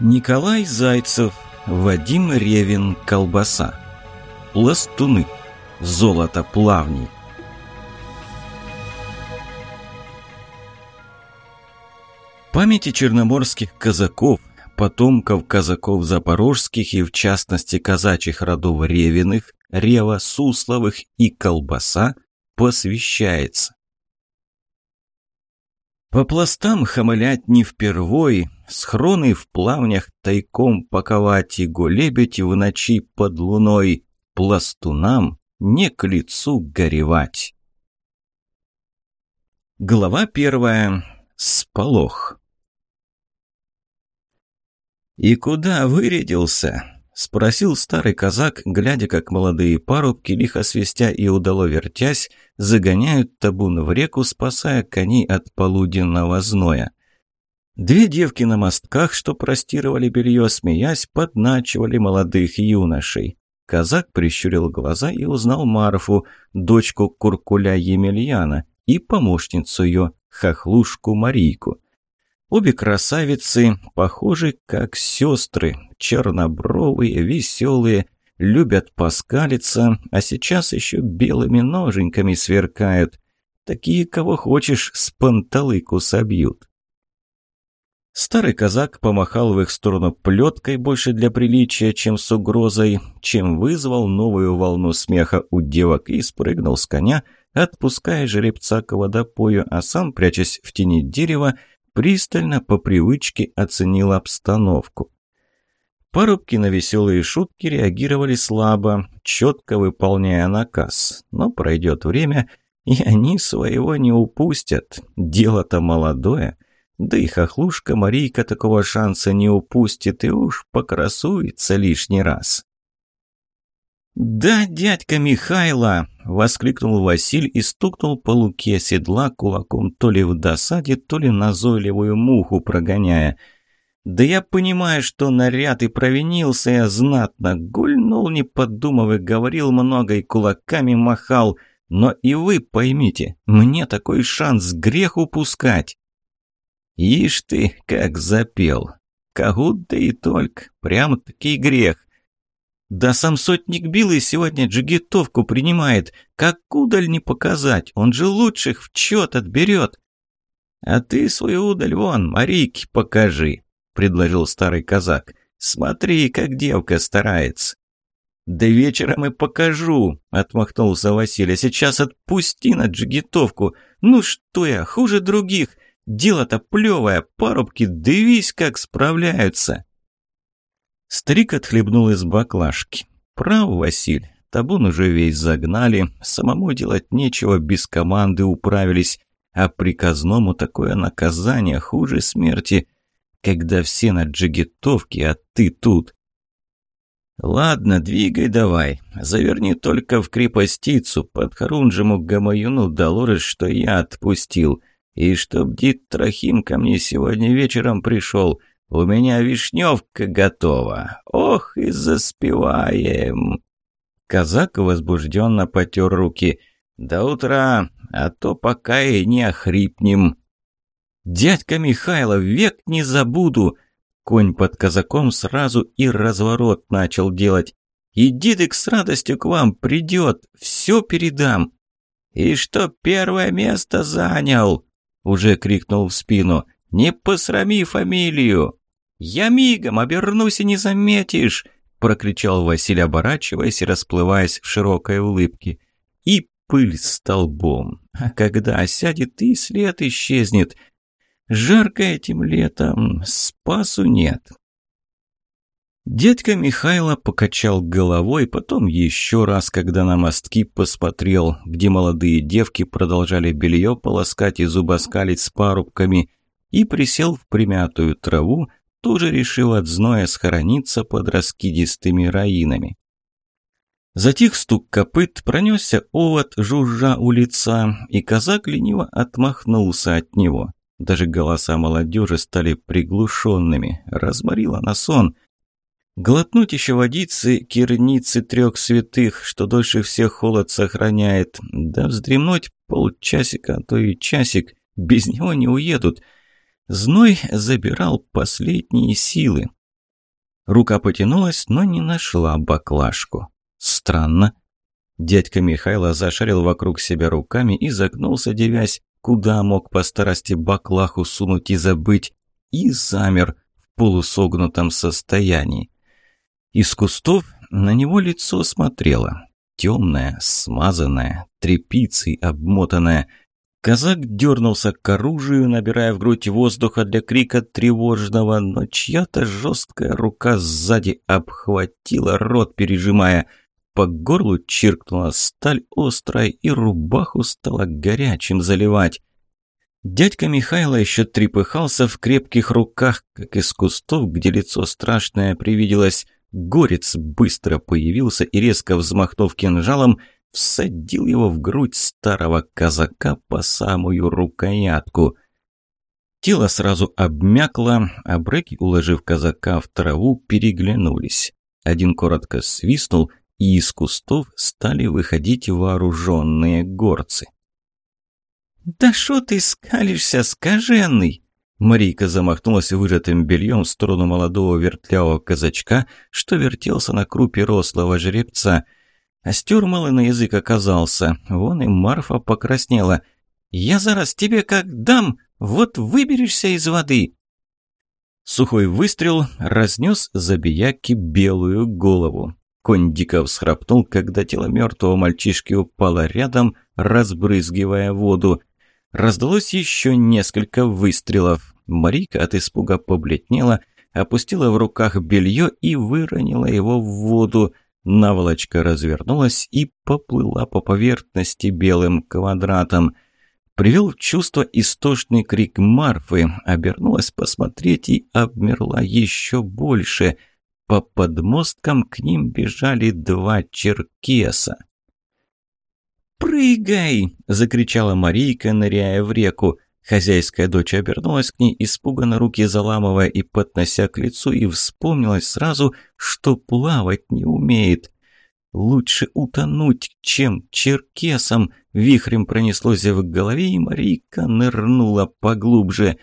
Николай Зайцев, Вадим Ревин, колбаса. Пластуны. Золото плавней. Памяти черноморских казаков, потомков казаков запорожских и в частности казачьих родов Ревиных, Рева, Сусловых и Колбаса посвящается. По пластам хамалять не впервой, схроны в плавнях тайком паковать и голебить в ночи под луной, пластунам не к лицу горевать. Глава первая. Сполох. «И куда вырядился?» – спросил старый казак, глядя, как молодые парубки, лихо свистя и удало вертясь, загоняют табун в реку, спасая коней от полуденного зноя. Две девки на мостках, что простировали белье, смеясь, подначивали молодых юношей. Казак прищурил глаза и узнал Марфу, дочку Куркуля Емельяна, и помощницу ее, хохлушку Марийку. Обе красавицы похожи как сестры, чернобровые, веселые, любят поскалиться, а сейчас еще белыми ноженьками сверкают. Такие, кого хочешь, с панталыку собьют. Старый казак помахал в их сторону плеткой больше для приличия, чем с угрозой, чем вызвал новую волну смеха у девок и спрыгнул с коня, отпуская жеребца к водопою, а сам, прячась в тени дерева, пристально по привычке оценил обстановку. Парубки на веселые шутки реагировали слабо, четко выполняя наказ. Но пройдет время, и они своего не упустят. Дело-то молодое. Да и хохлушка Марийка такого шанса не упустит и уж покрасуется лишний раз. «Да, дядька Михайло!» – воскликнул Василь и стукнул по луке седла кулаком то ли в досаде, то ли назойливую муху прогоняя. «Да я понимаю, что наряд и провинился я знатно, гульнул, не подумав, и говорил много, и кулаками махал, но и вы поймите, мне такой шанс грех упускать!» «Ишь ты, как запел! Кагут да и только, прям-таки грех!» Да сам сотник Билый сегодня джигитовку принимает. Как удаль не показать, он же лучших в чет отберет. А ты свою удаль вон, Марийке покажи, предложил старый казак. Смотри, как девка старается. «Да вечером и покажу», — отмахнулся Василий. «Сейчас отпусти на джигитовку. Ну что я, хуже других. Дело-то плевое, парубки, дивись, как справляются». Старик отхлебнул из баклажки. «Прав, Василь, табун уже весь загнали, самому делать нечего, без команды управились, а приказному такое наказание хуже смерти, когда все на джигитовке, а ты тут». «Ладно, двигай давай, заверни только в крепостицу, под Харунжему Гамаюну доложишь, что я отпустил, и чтоб Дит Трохим ко мне сегодня вечером пришел». У меня вишневка готова. Ох, и заспеваем!» Казак возбужденно потер руки. «До утра, а то пока и не охрипнем». «Дядька Михайлов, век не забуду!» Конь под казаком сразу и разворот начал делать. «И Дидик с радостью к вам придет, все передам!» «И что первое место занял?» Уже крикнул в спину. «Не посрами фамилию!» «Я мигом обернусь и не заметишь!» – прокричал Василий, оборачиваясь и расплываясь в широкой улыбке. И пыль столбом. А когда осядет, и след исчезнет. Жарко этим летом, спасу нет. Дедка Михайло покачал головой, потом еще раз, когда на мостки посмотрел, где молодые девки продолжали белье полоскать и зубоскалить с парубками, и присел в примятую траву, тоже решил от зноя схорониться под раскидистыми раинами. Затих стук копыт, пронесся овод, жужжа у лица, и казак лениво отмахнулся от него. Даже голоса молодежи стали приглушенными, разморило на сон. Глотнуть еще водицы, кирницы трех святых, что дольше всех холод сохраняет, да вздремнуть полчасика, а то и часик, без него не уедут — Зной забирал последние силы. Рука потянулась, но не нашла баклажку. Странно. Дядька Михайло зашарил вокруг себя руками и загнулся, девясь, куда мог по старости баклаху сунуть и забыть, и замер в полусогнутом состоянии. Из кустов на него лицо смотрело. Темное, смазанное, тряпицей обмотанное. Казак дернулся к оружию, набирая в грудь воздуха для крика тревожного, но чья-то жесткая рука сзади обхватила рот, пережимая. По горлу чиркнула сталь острая, и рубаху стала горячим заливать. Дядька Михайло еще трепыхался в крепких руках, как из кустов, где лицо страшное привиделось. Горец быстро появился и, резко взмахнув кинжалом, всадил его в грудь старого казака по самую рукоятку. Тело сразу обмякло, а бреки, уложив казака в траву, переглянулись. Один коротко свистнул, и из кустов стали выходить вооруженные горцы. «Да шо ты скалишься, скаженный?» Марийка замахнулась выжатым бельем в сторону молодого вертлявого казачка, что вертелся на крупе рослого жеребца. Остер малый на язык оказался, вон и Марфа покраснела. «Я зараз тебе как дам, вот выберешься из воды!» Сухой выстрел разнес забияки белую голову. Конь дико всхрапнул, когда тело мертвого мальчишки упало рядом, разбрызгивая воду. Раздалось еще несколько выстрелов. Марика от испуга побледнела, опустила в руках белье и выронила его в воду. Наволочка развернулась и поплыла по поверхности белым квадратом. Привел в чувство истошный крик Марфы, обернулась посмотреть и обмерла еще больше. По подмосткам к ним бежали два черкеса. «Прыгай!» – закричала Марийка, ныряя в реку. Хозяйская дочь обернулась к ней, испуганно руки заламывая и поднося к лицу, и вспомнилась сразу, что плавать не умеет. «Лучше утонуть, чем черкесом!» Вихрем пронеслось в голове, и Марийка нырнула поглубже.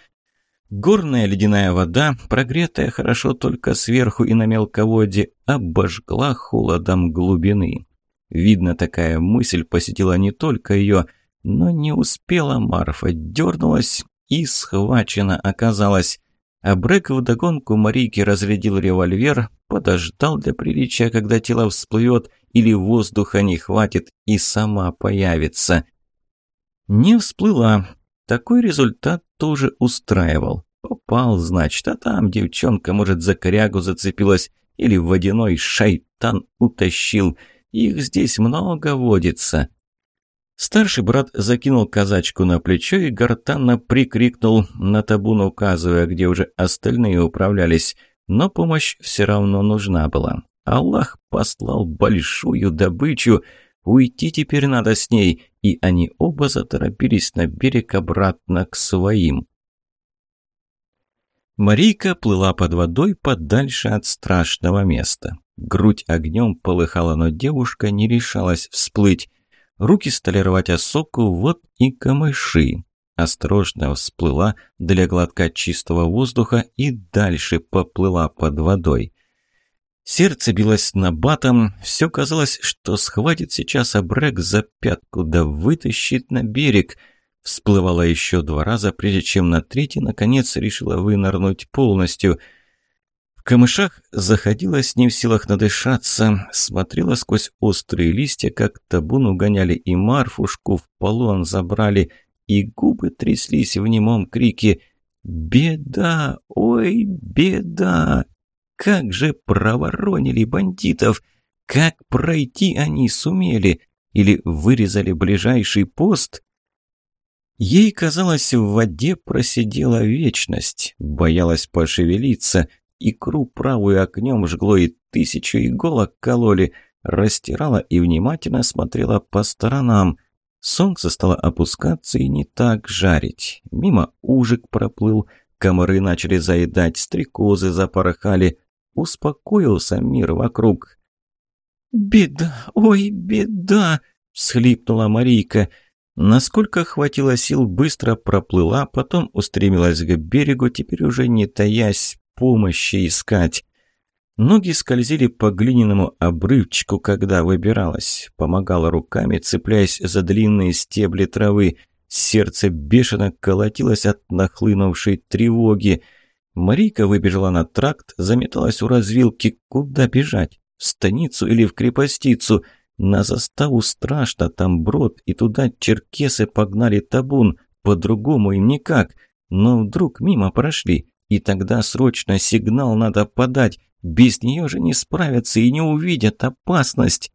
Горная ледяная вода, прогретая хорошо только сверху и на мелководье, обожгла холодом глубины. Видно, такая мысль посетила не только ее, но не успела Марфа, дернулась и схвачена оказалась. А Брэк вдогонку Марийке разрядил револьвер, подождал для приличия, когда тело всплывет или воздуха не хватит и сама появится. Не всплыла. Такой результат тоже устраивал. Попал, значит, а там девчонка, может, за корягу зацепилась или водяной шайтан утащил – их здесь много водится». Старший брат закинул казачку на плечо и гортанно прикрикнул на табун, указывая, где уже остальные управлялись. Но помощь все равно нужна была. Аллах послал большую добычу. Уйти теперь надо с ней, и они оба заторопились на берег обратно к своим. Марийка плыла под водой подальше от страшного места. Грудь огнем полыхала, но девушка не решалась всплыть. Руки стали рвать осоку, вот и камыши. Осторожно всплыла для глотка чистого воздуха и дальше поплыла под водой. Сердце билось на батом, все казалось, что схватит сейчас Абрек за пятку, да вытащит на берег. Всплывала еще два раза, прежде чем на третий, наконец, решила вынырнуть полностью – камышах заходилась не в силах надышаться, смотрела сквозь острые листья, как табун угоняли и Марфушку в полон забрали, и губы тряслись в немом крике «Беда! Ой, беда! Как же проворонили бандитов! Как пройти они сумели? Или вырезали ближайший пост?» Ей казалось, в воде просидела вечность, боялась пошевелиться, Икру правую огнем жгло и тысячу иголок кололи. Растирала и внимательно смотрела по сторонам. Солнце стало опускаться и не так жарить. Мимо ужик проплыл, комары начали заедать, стрекозы запорхали. Успокоился мир вокруг. «Беда! Ой, беда!» – всхлипнула Марийка. Насколько хватило сил, быстро проплыла, потом устремилась к берегу, теперь уже не таясь, помощи искать. Ноги скользили по глиняному обрывчику, когда выбиралась. Помогала руками, цепляясь за длинные стебли травы. Сердце бешено колотилось от нахлынувшей тревоги. Марийка выбежала на тракт, заметалась у развилки. Куда бежать? В станицу или в крепостицу? На заставу страшно, там брод, и туда черкесы погнали табун. По-другому им никак. Но вдруг мимо прошли, и тогда срочно сигнал надо подать. Без нее же не справятся и не увидят опасность.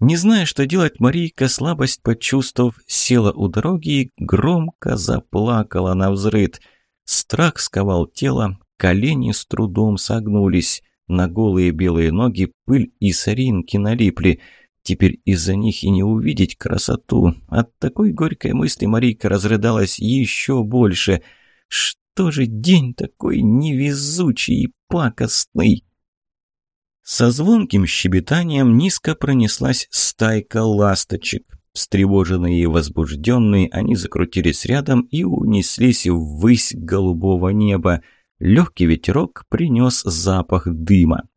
Не зная, что делать, Марийка, слабость почувствовав, села у дороги и громко заплакала на взрыд. Страх сковал тело, колени с трудом согнулись. На голые белые ноги пыль и соринки налипли. Теперь из-за них и не увидеть красоту. От такой горькой мысли Марийка разрыдалась еще больше. Что же день такой невезучий и пакостный? Со звонким щебетанием низко пронеслась стайка ласточек. Встревоженные и возбужденные, они закрутились рядом и унеслись ввысь голубого неба. Легкий ветерок принес запах дыма.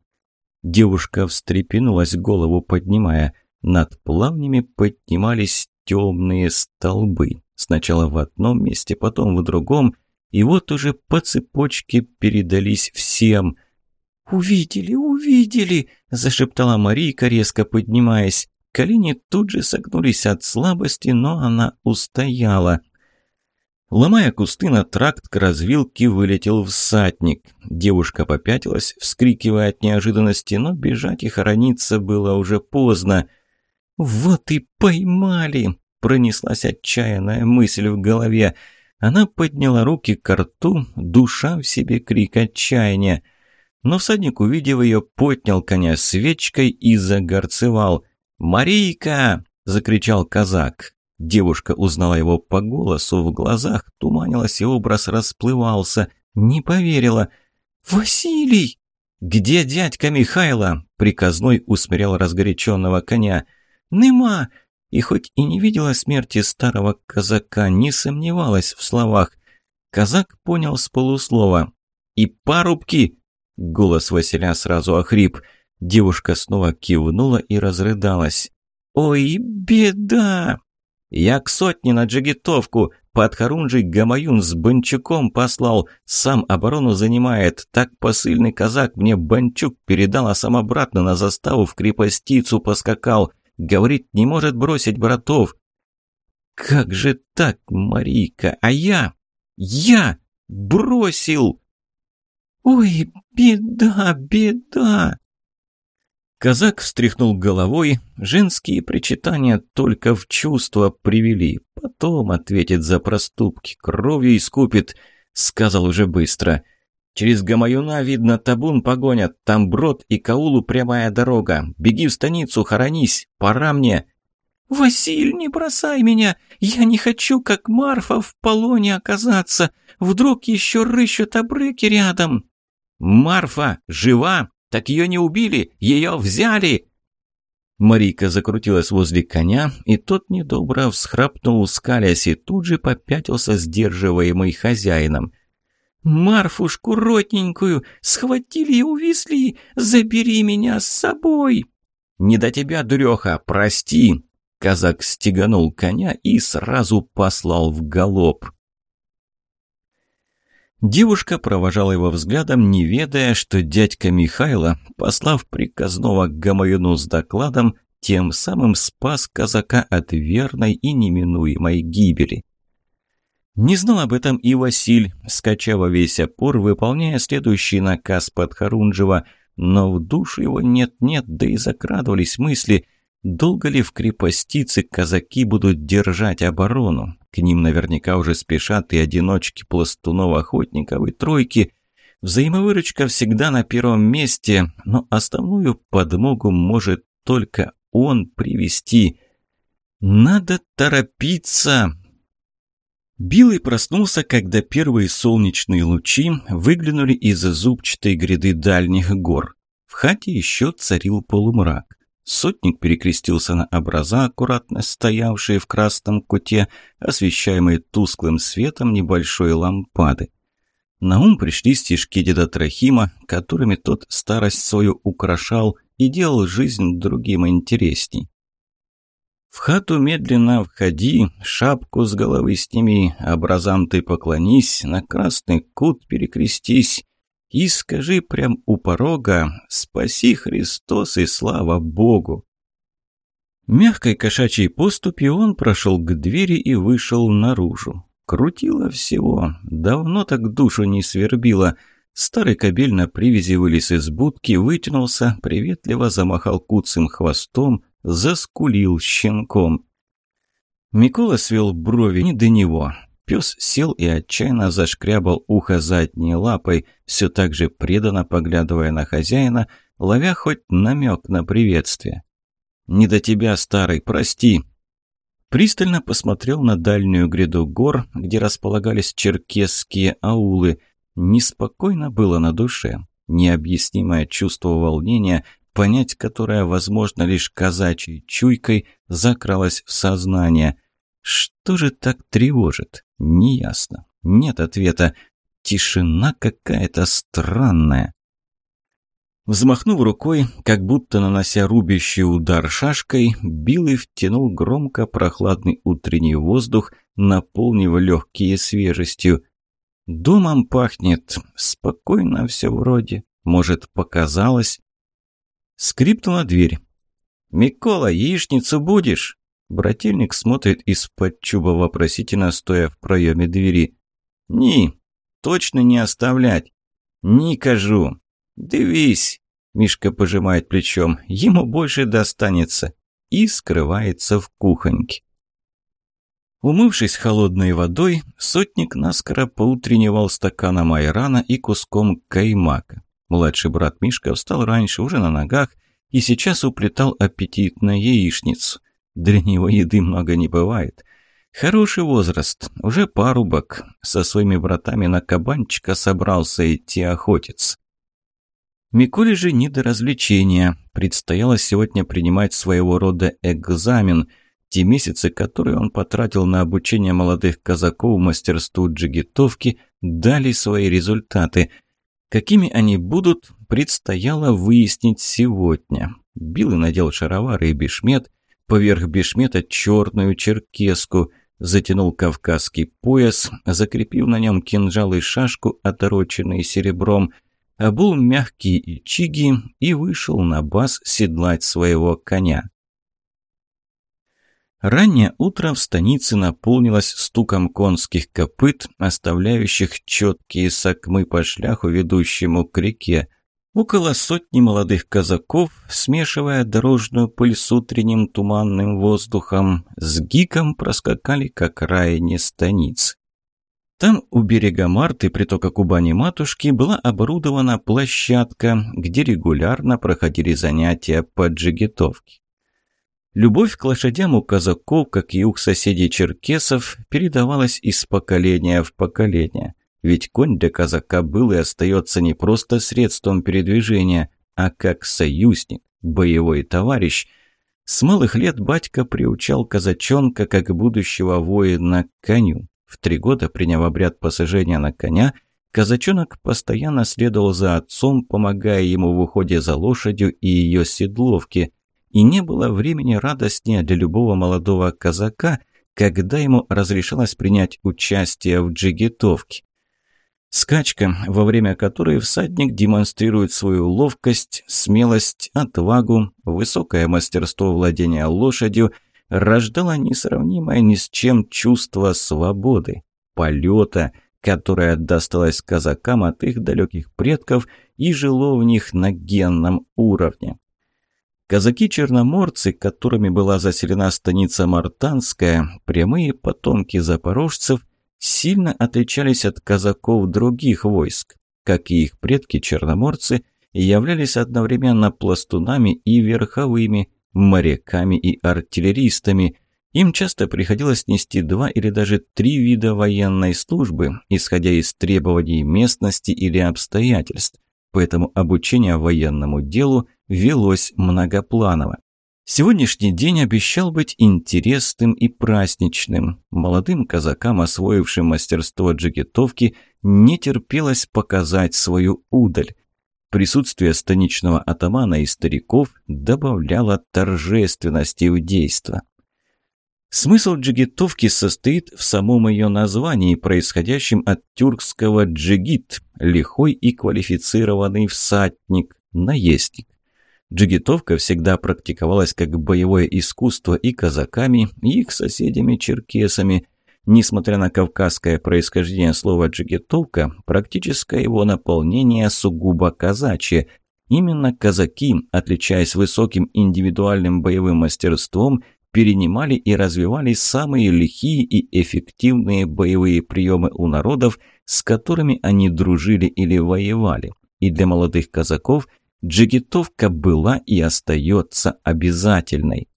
Девушка встрепенулась, голову поднимая. Над плавнями поднимались темные столбы. Сначала в одном месте, потом в другом. И вот уже по цепочке передались всем – «Увидели, увидели!» – зашептала Марийка, резко поднимаясь. Колени тут же согнулись от слабости, но она устояла. Ломая кусты на тракт к развилке, вылетел всадник. Девушка попятилась, вскрикивая от неожиданности, но бежать и хорониться было уже поздно. «Вот и поймали!» – пронеслась отчаянная мысль в голове. Она подняла руки к рту, душа в себе крик отчаяния. Но всадник, увидев ее, поднял коня свечкой и загорцевал. «Марийка!» – закричал казак. Девушка узнала его по голосу, в глазах туманилась и образ расплывался. Не поверила. «Василий!» «Где дядька Михайло?» – приказной усмирял разгоряченного коня. «Нема!» И хоть и не видела смерти старого казака, не сомневалась в словах. Казак понял с полуслова. «И парубки!» Голос Василя сразу охрип. Девушка снова кивнула и разрыдалась. «Ой, беда!» «Я к сотне на джигитовку. Под Харунжий Гамаюн с Бончуком послал. Сам оборону занимает. Так посыльный казак мне Бончук передал, а сам обратно на заставу в крепостицу поскакал. Говорит, не может бросить братов». «Как же так, Марийка? А я? Я бросил!» «Ой, беда, беда!» Казак встряхнул головой, женские причитания только в чувство привели. Потом ответит за проступки, кровью искупит, сказал уже быстро. Через Гамаюна, видно, табун погонят, там брод и Каулу прямая дорога. Беги в станицу, хоронись, пора мне. «Василь, не бросай меня! Я не хочу, как Марфа, в полоне оказаться! Вдруг еще рыщут обрыки рядом!» «Марфа жива? Так ее не убили, ее взяли!» Марийка закрутилась возле коня, и тот недобро всхрапнул, скалясь, и тут же попятился сдерживаемый хозяином. «Марфушку ротненькую схватили и увезли! Забери меня с собой!» «Не до тебя, дуреха, прости!» Казак стеганул коня и сразу послал в галоп. Девушка провожала его взглядом, не ведая, что дядька Михайло, послав приказного к Гамаюну с докладом, тем самым спас казака от верной и неминуемой гибели. Не знал об этом и Василь, скача во весь опор, выполняя следующий наказ Подхорунжева, но в душу его нет-нет, да и закрадывались мысли, долго ли в крепостице казаки будут держать оборону. К ним наверняка уже спешат и одиночки пластунов, охотников и тройки. Взаимовыручка всегда на первом месте, но основную подмогу может только он привести. Надо торопиться. Билый проснулся, когда первые солнечные лучи выглянули из зубчатой гряды дальних гор. В хате еще царил полумрак. Сотник перекрестился на образа, аккуратно стоявшие в красном куте, освещаемые тусклым светом небольшой лампады. На ум пришли стишки деда Трохима, которыми тот старость свою украшал и делал жизнь другим интересней. В хату медленно входи, шапку с головы сними, образам ты поклонись, на красный кут перекрестись и скажи прям у порога «Спаси Христос и слава Богу!» Мягкой кошачьей поступью он прошел к двери и вышел наружу. Крутило всего, давно так душу не свербило. Старый кобель на привязи вылез из будки, вытянулся, приветливо замахал куцым хвостом, заскулил щенком. Микола свел брови не до него. Пес сел и отчаянно зашкрябал ухо задней лапой, все так же преданно поглядывая на хозяина, ловя хоть намек на приветствие. «Не до тебя, старый, прости!» Пристально посмотрел на дальнюю гряду гор, где располагались черкесские аулы. Неспокойно было на душе. Необъяснимое чувство волнения, понять которое возможно лишь казачьей чуйкой, закралось в сознание. Что же так тревожит? Неясно. Нет ответа. Тишина какая-то странная. Взмахнув рукой, как будто нанося рубящий удар шашкой, Билый втянул громко прохладный утренний воздух, наполнив легкие свежестью. «Домом пахнет. Спокойно все вроде. Может, показалось?» Скрипнула дверь. «Микола, яичницу будешь?» Брательник смотрит из-под чуба вопросительно, стоя в проеме двери. «Ни, точно не оставлять. Не кажу. «Дивись!» – Мишка пожимает плечом. «Ему больше достанется!» И скрывается в кухоньке. Умывшись холодной водой, сотник наскоро поутренневал стаканом айрана и куском каймака. Младший брат Мишка встал раньше, уже на ногах, и сейчас уплетал аппетитную яичницу. Для него еды много не бывает. Хороший возраст, уже парубок. Со своими братами на кабанчика собрался идти охотиться. Миколе же не до развлечения. Предстояло сегодня принимать своего рода экзамен. Те месяцы, которые он потратил на обучение молодых казаков мастерству джигитовки, дали свои результаты. Какими они будут, предстояло выяснить сегодня. Билый надел шаровары и бешмет, поверх бешмета черную черкеску, затянул кавказский пояс, закрепив на нем кинжал и шашку, отороченные серебром – обул мягкие ичиги и вышел на баз седлать своего коня. Раннее утро в станице наполнилось стуком конских копыт, оставляющих четкие сакмы по шляху, ведущему к реке. Около сотни молодых казаков, смешивая дорожную пыль с утренним туманным воздухом, с гиком проскакали к окраине станицы. Там у берега Марты, притока Кубани-матушки, была оборудована площадка, где регулярно проходили занятия по джигитовке. Любовь к лошадям у казаков, как и у соседей черкесов, передавалась из поколения в поколение. Ведь конь для казака был и остается не просто средством передвижения, а как союзник, боевой товарищ. С малых лет батька приучал казачонка как будущего воина к коню. В три года, приняв обряд посажения на коня, казачонок постоянно следовал за отцом, помогая ему в уходе за лошадью и ее седловке. И не было времени радостнее для любого молодого казака, когда ему разрешалось принять участие в джигитовке. Скачка, во время которой всадник демонстрирует свою ловкость, смелость, отвагу, высокое мастерство владения лошадью – рождало несравнимое ни с чем чувство свободы, полета, которое досталось казакам от их далеких предков и жило в них на генном уровне. Казаки-черноморцы, которыми была заселена станица Мартанская, прямые потомки запорожцев, сильно отличались от казаков других войск. Как и их предки-черноморцы, являлись одновременно пластунами и верховыми, моряками и артиллеристами. Им часто приходилось нести два или даже три вида военной службы, исходя из требований местности или обстоятельств. Поэтому обучение военному делу велось многопланово. Сегодняшний день обещал быть интересным и праздничным. Молодым казакам, освоившим мастерство джигитовки, не терпелось показать свою удаль. Присутствие станичного атамана и стариков добавляло торжественности в действо. Смысл джигитовки состоит в самом ее названии, происходящем от тюркского «джигит» – лихой и квалифицированный всадник, наездник. Джигитовка всегда практиковалась как боевое искусство и казаками, и их соседями-черкесами. Несмотря на кавказское происхождение слова «джигитовка», практическое его наполнение сугубо казачье. Именно казаки, отличаясь высоким индивидуальным боевым мастерством, перенимали и развивали самые лихие и эффективные боевые приемы у народов, с которыми они дружили или воевали. И для молодых казаков – джигитовка была и остается обязательной.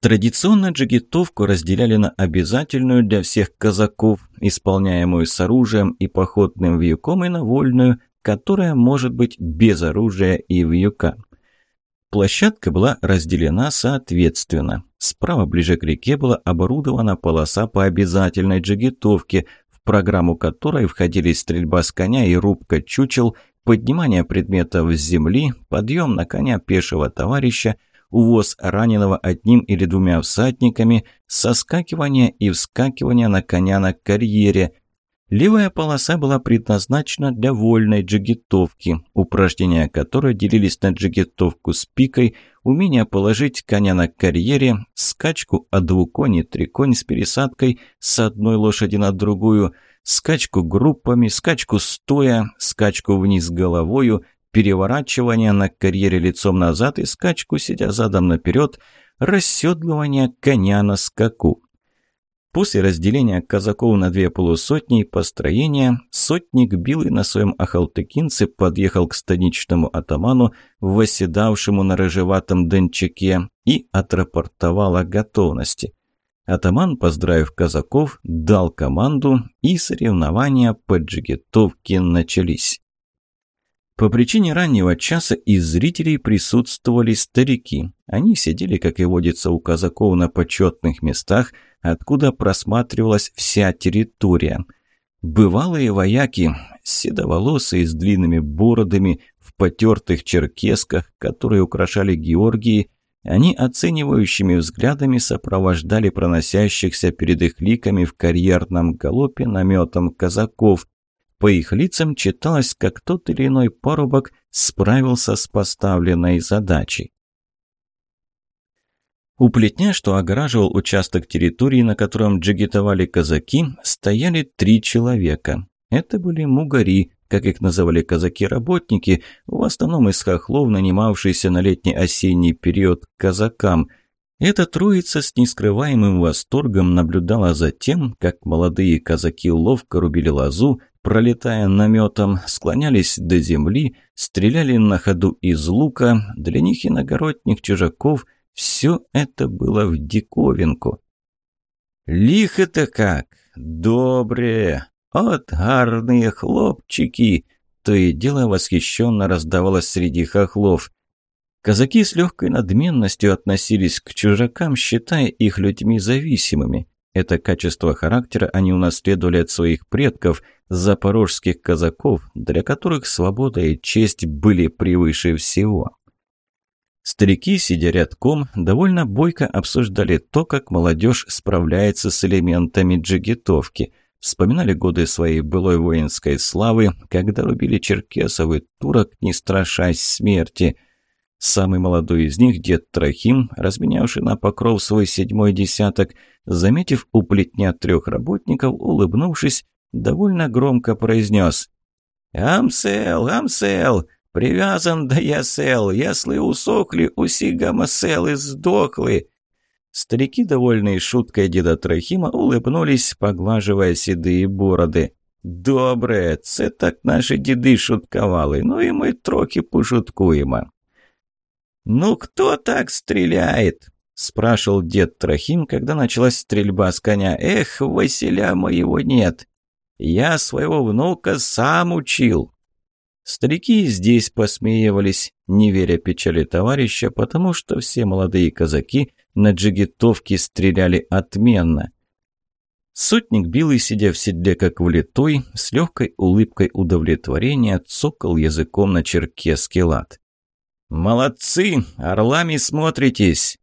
Традиционно джигитовку разделяли на обязательную для всех казаков, исполняемую с оружием и походным вьюком, и на вольную, которая может быть без оружия и вьюка. Площадка была разделена соответственно. Справа ближе к реке была оборудована полоса по обязательной джигитовке, в программу которой входили стрельба с коня и рубка чучел, поднимание предметов с земли, подъем на коня пешего товарища, увоз раненого одним или двумя всадниками, соскакивание и вскакивание на коня на карьере. Левая полоса была предназначена для вольной джигитовки, упражнения которой делились на джигитовку с пикой, умение положить коня на карьере, скачку о двуконь и триконь с пересадкой с одной лошади на другую – скачку группами, скачку стоя, скачку вниз головою, переворачивание на карьере лицом назад и скачку, сидя задом наперед, расседлывание коня на скаку. После разделения казаков на две полусотни построения, сотник Билый на своем ахалтыкинце подъехал к станичному атаману, восседавшему на рыжеватом дончаке, и отрапортовал о готовности. Атаман, поздравив казаков, дал команду, и соревнования по джигитовке начались. По причине раннего часа из зрителей присутствовали старики. Они сидели, как и водится у казаков, на почетных местах, откуда просматривалась вся территория. Бывалые вояки, седоволосые с длинными бородами, в потертых черкесках, которые украшали Георгии, они оценивающими взглядами сопровождали проносящихся перед их ликами в карьерном галопе наметом казаков. По их лицам читалось, как тот или иной парубок справился с поставленной задачей. У плетня, что огораживал участок территории, на котором джигитовали казаки, стояли три человека. Это были мугари, как их называли казаки-работники, в основном из хохлов, нанимавшиеся на летний осенний период казакам. Эта троица с нескрываемым восторгом наблюдала за тем, как молодые казаки ловко рубили лозу, пролетая наметом, склонялись до земли, стреляли на ходу из лука. Для них иногородних чужаков все это было в диковинку. «Лихо-то как! Доброе! «От гарные хлопчики!» То и дело восхищенно раздавалось среди хохлов. Казаки с легкой надменностью относились к чужакам, считая их людьми зависимыми. Это качество характера они унаследовали от своих предков, запорожских казаков, для которых свобода и честь были превыше всего. Старики, сидя рядком, довольно бойко обсуждали то, как молодежь справляется с элементами джигитовки – Вспоминали годы своей былой воинской славы, когда рубили черкесов и турок, не страшась смерти. Самый молодой из них, дед Трохим, разменявший на покров свой седьмой десяток, заметив у плетня трех работников, улыбнувшись, довольно громко произнес «Амсел, амсел, привязан да я сел, если усохли, усигама сел и сдохли». Старики, довольные шуткой деда Трохима, улыбнулись, поглаживая седые бороды. «Добре, це так наши деды шутковали, ну и мы трохи пошуткуємо». «Ну кто так стреляет?» – спрашивал дед Трохим, когда началась стрельба с коня. «Эх, Василя моего нет! Я своего внука сам учил!» Старики здесь посмеивались, не веря печали товарища, потому что все молодые казаки на джигитовке стреляли отменно. Сотник Билый, сидя в седле как влитой, с легкой улыбкой удовлетворения цокал языком на черкесский лад. «Молодцы! Орлами смотритесь!»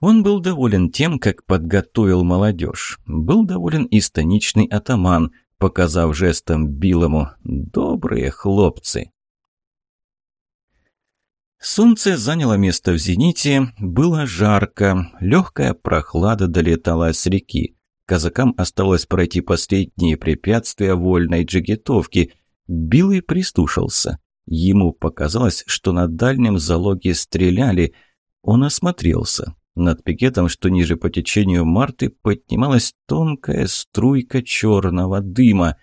Он был доволен тем, как подготовил молодежь. Был доволен и станичный атаман, показав жестом Билому «Добрые хлопцы». Солнце заняло место в зените, было жарко, легкая прохлада долетала с реки. Казакам осталось пройти последние препятствия вольной джигитовки. Билый пристушился. Ему показалось, что на дальнем залоге стреляли. Он осмотрелся. Над пикетом, что ниже по течению Марты, поднималась тонкая струйка черного дыма.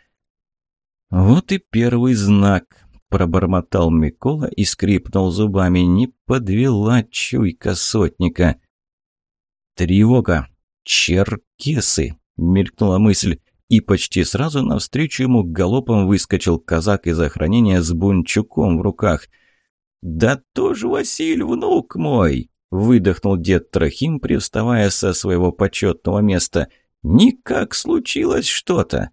«Вот и первый знак», – пробормотал Микола и скрипнул зубами. «Не подвела чуйка сотника». «Тревога! Черкесы!» – мелькнула мысль. И почти сразу навстречу ему галопом выскочил казак из охранения с бунчуком в руках. «Да тоже Василь, внук мой!» выдохнул дед Трохим, привставая со своего почетного места. «Никак случилось что-то!»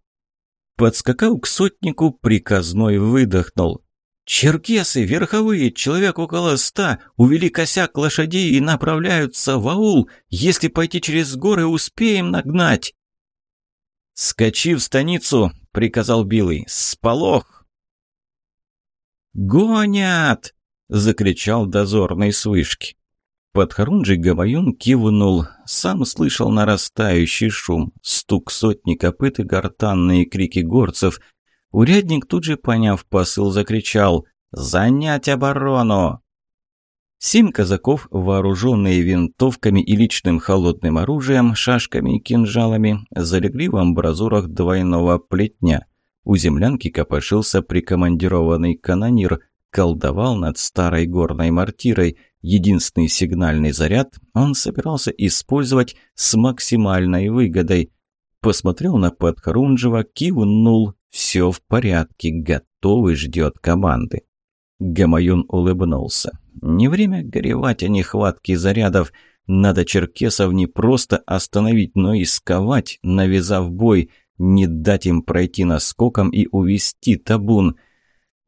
Подскакал к сотнику, приказной выдохнул. «Черкесы, верховые, человек около ста, увели косяк лошадей и направляются в аул. Если пойти через горы, успеем нагнать». «Скачи в станицу!» — приказал Билый. «Сполох!» «Гонят!» — закричал дозорный с вышки. Подхорунжий Гамаюн кивнул. Сам слышал нарастающий шум, стук сотни копыт и гортанные крики горцев. Урядник, тут же поняв посыл, закричал «Занять оборону!». Семь казаков, вооруженные винтовками и личным холодным оружием, шашками и кинжалами, залегли в амбразурах двойного плетня. У землянки копошился прикомандированный канонир, колдовал над старой горной мортирой – Единственный сигнальный заряд он собирался использовать с максимальной выгодой. Посмотрел на Подхорунжева, кивнул. Все в порядке, готовый ждет команды. Гамаюн улыбнулся. Не время горевать о нехватке зарядов. Надо черкесов не просто остановить, но и сковать, навязав бой, не дать им пройти наскоком и увести табун –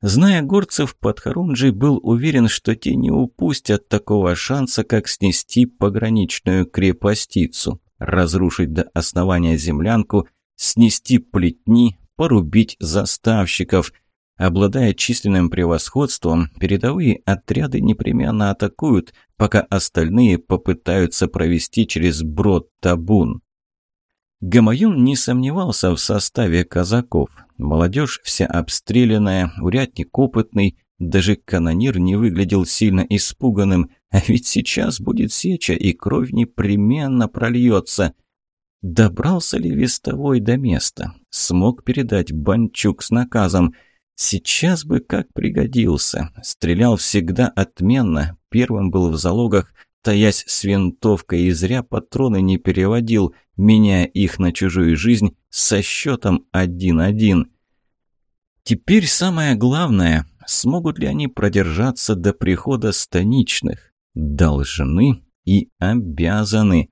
Зная горцев, Подхорунжий был уверен, что те не упустят такого шанса, как снести пограничную крепостицу, разрушить до основания землянку, снести плетни, порубить заставщиков. Обладая численным превосходством, передовые отряды непременно атакуют, пока остальные попытаются провести через брод табун. Гамаюн не сомневался в составе казаков. Молодежь вся обстрелянная, урядник опытный, даже канонир не выглядел сильно испуганным, а ведь сейчас будет сеча, и кровь непременно прольется. Добрался ли вестовой до места? Смог передать Банчук с наказом. Сейчас бы как пригодился. Стрелял всегда отменно, первым был в залогах, таясь с винтовкой и зря патроны не переводил, меняя их на чужую жизнь со счетом 1-1. Теперь самое главное, смогут ли они продержаться до прихода станичных? Должны и обязаны.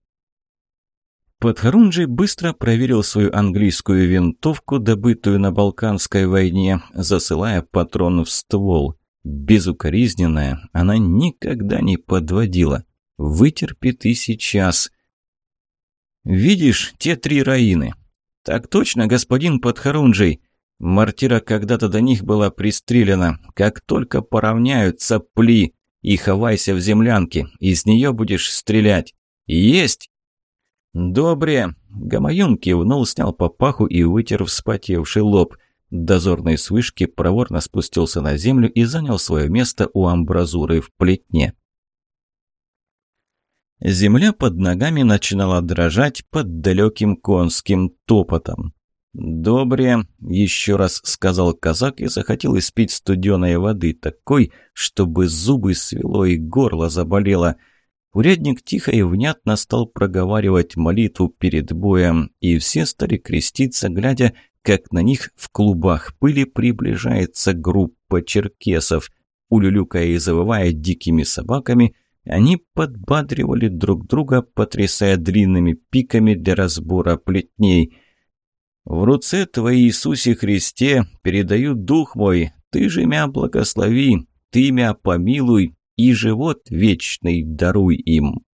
Подхорунжий быстро проверил свою английскую винтовку, добытую на Балканской войне, засылая патрон в ствол. Безукоризненная, она никогда не подводила. Вытерпит и сейчас. «Видишь те три раины?» «Так точно, господин Подхорунжий. Мартира когда-то до них была пристрелена. Как только поравняются, пли и ховайся в землянке. Из нее будешь стрелять. Есть!» «Добре!» Гамаюн кивнул, снял папаху и вытер вспотевший лоб. Дозорный с вышки проворно спустился на землю и занял свое место у амбразуры в плетне. Земля под ногами начинала дрожать под далеким конским топотом. «Добре», — еще раз сказал казак и захотел испить студеной воды, такой, чтобы зубы свело и горло заболело. Урядник тихо и внятно стал проговаривать молитву перед боем, и все стали креститься, глядя, как на них в клубах пыли приближается группа черкесов. Улюлюкая и завывая дикими собаками, они подбадривали друг друга, потрясая длинными пиками для разбора плетней. «В руце Твоей, Иисусе Христе, передаю дух мой, Ты же мя благослови, Ты мя помилуй, и живот вечный даруй им».